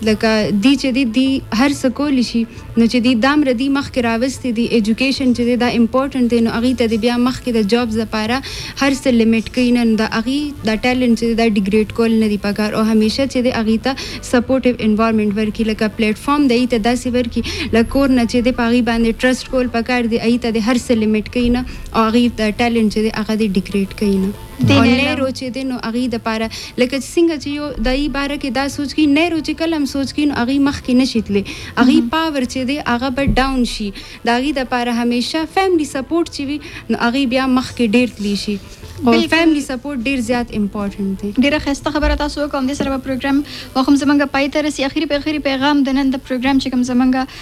لکه دی چه دی دی هر څه کولی شی نو چه دی دامره دی مخکی راوستی دی ایجوکیشن چه دی دا امپورټنټ دی نو هغی ته دی بیا مخکی د جابز لپاره هر څه لیمټ کیی نه نو د هغی دا ټیلنټ چه دی دا ډیګریډ کول ندی پکار او همیشه چه دی هغی ته سپورټیو انوارمنټ ورکی لکه پلیټ فارم دی هغی ته داسی ورکی لکه کور نه چه دی په هغی باندی ټرسټ کول پکار دی هغی ته دی هر څه لیمټ کیی نه او هغی دا ټیلنټ چه دی هغه دی ډیګریډ کیی نه. دی نه روچې دی نو اغي د پاره لکه چې څنګه چې یو دای بار کې دا سوچ کی نه روچې کلم سوچ کی نو اغي مخ کې نشیتلې اغي پاور چې دی هغه به ډاون شي داغي د پاره همیشه فیملی سپورټ چې وي نو اغي بیا مخ کې ډیر تلی شي او فیملی سپورټ ډیر زیات امپورټنت دی ډیره خسته خبره تاسو کوم د سره پروګرام وخم زمنګ پای تر سي اخیری په اخیری پیغام د نن د پروګرام چې کوم زمنګ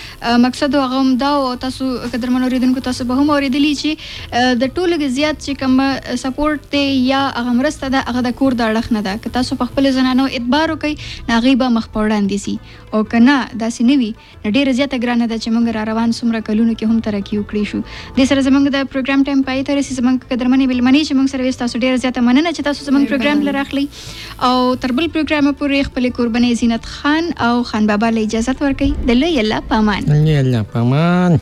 مقصد هغه هم دا او تاسو قدرمن اوریدونکو تاسو به هم اوریدلی چې د ټولو کې زیات چې کوم سپورټ دی یا هغه مرسته ده هغه د کور د اړخ نه ده که تاسو په خپل زنانو اعتبار وکړئ ناغي به مخ په وړاندې سي او کنه داسې نه وي ډیره زیاته ګرانه ده چې موږ را روان سمره کلونو کې هم ترقی وکړي شو د سره زمونږ د پروګرام ټایم پای ته رسیدي زمونږ قدرمن بلمنې چې موږ سره تاسو ډیره زیاته مننه چې تاسو زمونږ پروګرام لراخلی او تر بل پروګرام پورې خپل قرباني زینت خان او خان بابا له اجازه ورکړي د لوی الله پامان لوی الله پامان